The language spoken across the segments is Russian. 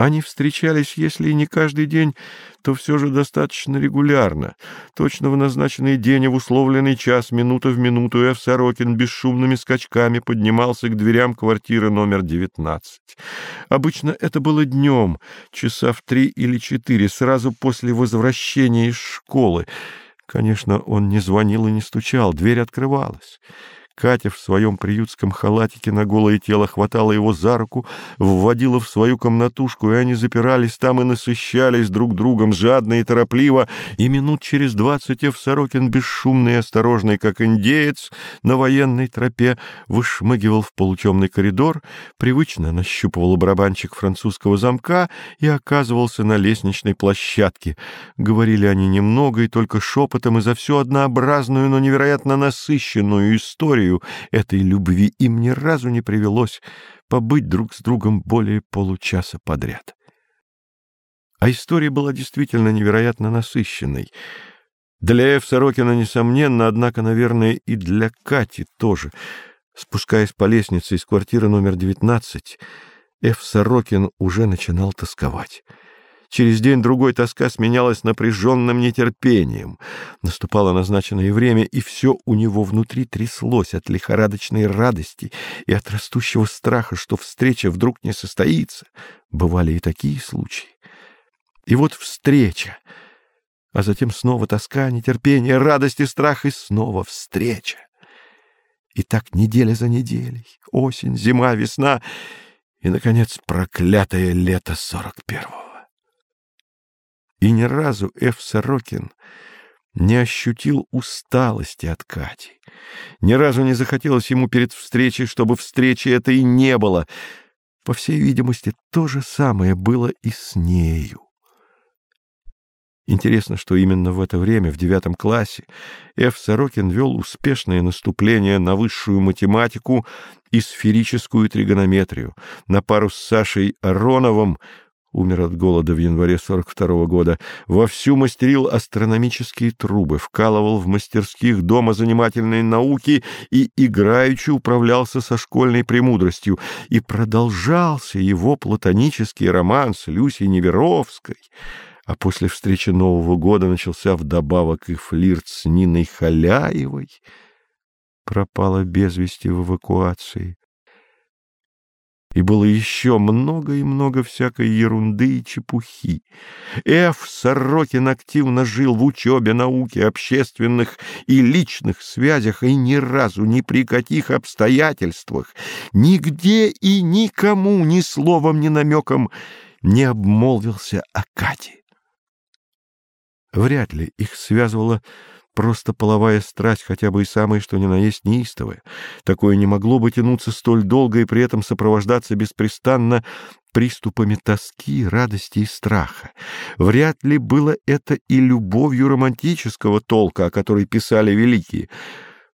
Они встречались, если и не каждый день, то все же достаточно регулярно. Точно в назначенный день и в условленный час, минута в минуту, Эф Сорокин бесшумными скачками поднимался к дверям квартиры номер 19. Обычно это было днем, часа в три или четыре, сразу после возвращения из школы. Конечно, он не звонил и не стучал, дверь открывалась. Катя в своем приютском халатике на голое тело хватала его за руку, вводила в свою комнатушку, и они запирались там и насыщались друг другом жадно и торопливо, и минут через двадцать Эв Сорокин, бесшумный и осторожный, как индеец, на военной тропе, вышмыгивал в полутемный коридор, привычно нащупывал барабанчик французского замка и оказывался на лестничной площадке. Говорили они немного и только шепотом, и за всю однообразную, но невероятно насыщенную историю, историю этой любви им ни разу не привелось побыть друг с другом более получаса подряд. А история была действительно невероятно насыщенной. Для Эв Сорокина, несомненно, однако, наверное, и для Кати тоже. Спускаясь по лестнице из квартиры номер 19, Эв Сорокин уже начинал тосковать. Через день-другой тоска сменялась напряженным нетерпением. Наступало назначенное время, и все у него внутри тряслось от лихорадочной радости и от растущего страха, что встреча вдруг не состоится. Бывали и такие случаи. И вот встреча, а затем снова тоска, нетерпение, радость и страх, и снова встреча. И так неделя за неделей, осень, зима, весна и, наконец, проклятое лето сорок первого. И ни разу Эф Сорокин не ощутил усталости от Кати. Ни разу не захотелось ему перед встречей, чтобы встречи это и не было. По всей видимости, то же самое было и с нею. Интересно, что именно в это время, в девятом классе, Ф. Сорокин вел успешное наступление на высшую математику и сферическую тригонометрию, на пару с Сашей Ароновым, умер от голода в январе 42 -го года, вовсю мастерил астрономические трубы, вкалывал в мастерских дома занимательной науки и играючи управлялся со школьной премудростью, и продолжался его платонический роман с Люсей Неверовской, а после встречи Нового года начался вдобавок и флирт с Ниной Халяевой, пропала без вести в эвакуации. И было еще много и много всякой ерунды и чепухи. Ф. Сорокин активно жил в учебе, науке, общественных и личных связях, и ни разу, ни при каких обстоятельствах, нигде и никому ни словом, ни намеком не обмолвился о Кате. Вряд ли их связывало просто половая страсть, хотя бы и самая, что ни на есть неистовая. Такое не могло бы тянуться столь долго и при этом сопровождаться беспрестанно приступами тоски, радости и страха. Вряд ли было это и любовью романтического толка, о которой писали великие.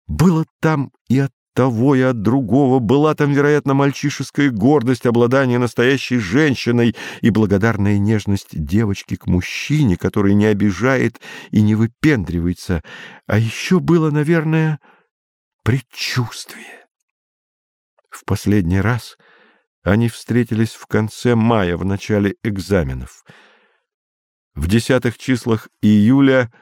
Было там и от того и от другого. Была там, вероятно, мальчишеская гордость обладания настоящей женщиной и благодарная нежность девочки к мужчине, который не обижает и не выпендривается. А еще было, наверное, предчувствие. В последний раз они встретились в конце мая, в начале экзаменов. В десятых числах июля —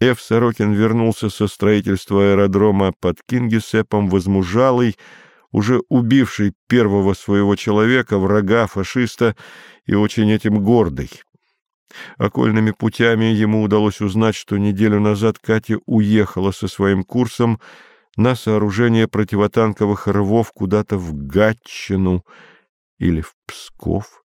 Ф. Сорокин вернулся со строительства аэродрома под Кингисеппом возмужалый, уже убивший первого своего человека, врага, фашиста, и очень этим гордый. Окольными путями ему удалось узнать, что неделю назад Катя уехала со своим курсом на сооружение противотанковых рвов куда-то в Гатчину или в Псков.